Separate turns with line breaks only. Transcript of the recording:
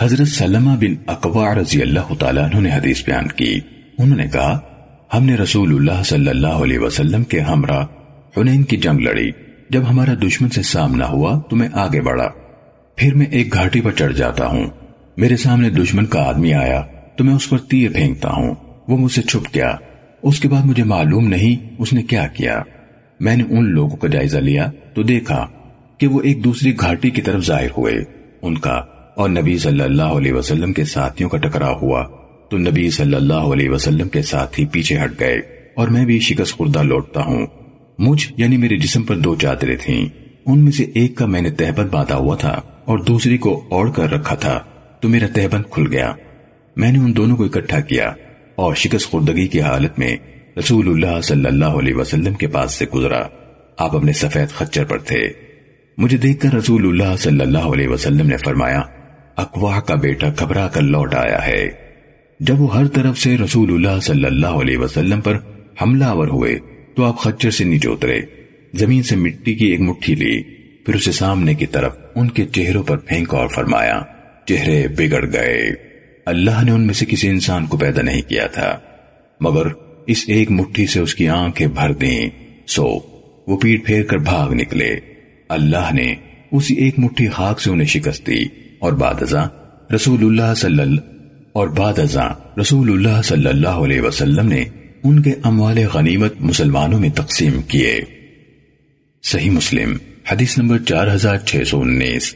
حضرت سلمہ بن اقوع رضی اللہ تعالیٰ عنہ نے حدیث بیان کی۔ انہوں نے کہا، ہم نے رسول اللہ صلی اللہ علیہ وسلم کے ہمراہ حنین کی جنگ لڑی۔ جب ہمارا دشمن سے سامنا ہوا تو میں آگے بڑھا۔ پھر میں ایک گھاٹی پر چڑھ جاتا ہوں۔ میرے سامنے دشمن کا آدمی آیا تو میں اس پر تیر پھینکتا ہوں۔ وہ مجھ سے چھپ گیا۔ اس کے بعد مجھے معلوم نہیں اس نے کیا کیا۔ میں نے ان لوگوں کا جائزہ لیا تو دیکھا کہ وہ ایک دوسری گھاٹی کی طرف ظاہر ہوئے۔ ان کا اور نبی صلی اللہ علیہ وسلم کے ساتھیوں کا ٹکرا ہوا تو نبی صلی اللہ علیہ وسلم کے ساتھی پیچھے ہٹ گئے اور میں بھی شکست خوردہ لوٹتا ہوں۔ مجھ یعنی میرے جسم پر دو چادریں تھیں۔ ان میں سے ایک کا میں نے تہبت باندھا ہوا تھا اور دوسری کو اوڑھ کر رکھا تھا تو میرا تہبند کھل گیا۔ میں نے ان دونوں کو اکٹھا کیا اور شکست خوردگی کی حالت میں رسول اللہ صلی اللہ علیہ وسلم کے پاس سے گزرا۔ آپ اپنے سفید خچر پر تھے۔ مجھے دیکھ کر رسول اللہ صلی اللہ علیہ وسلم نے فرمایا اقوا کا بیٹا گھبرا کر لوٹ آیا ہے۔ جب وہ ہر طرف سے رسول اللہ صلی اللہ علیہ وسلم پر حملہ آور ہوئے، تو آپ خچر سے نیچے اترے۔ زمین سے مٹی کی ایک مٹھی لی، پھر اسے سامنے کی طرف ان کے چہروں پر پھینکا اور فرمایا، چہرے بگڑ گئے۔ اللہ نے ان میں سے کسی انسان کو پیدا نہیں کیا تھا، مگر اس ایک مٹھی سے اس کی آنکھیں بھر دیں۔ سو، وہ پیٹ پھیر کر بھاگ نکلے۔ اللہ نے اسی ایک مٹھی خاک سے انہیں شکست دی۔ اور بعد ازاں رسول اللہ صلی اللہ اور بعد ازاں رسول اللہ صلی اللہ علیہ وسلم نے ان کے اموال غنیمت مسلمانوں میں تقسیم کیے۔ صحیح مسلم، حدیث نمبر چار ہزار چھ سو انیس۔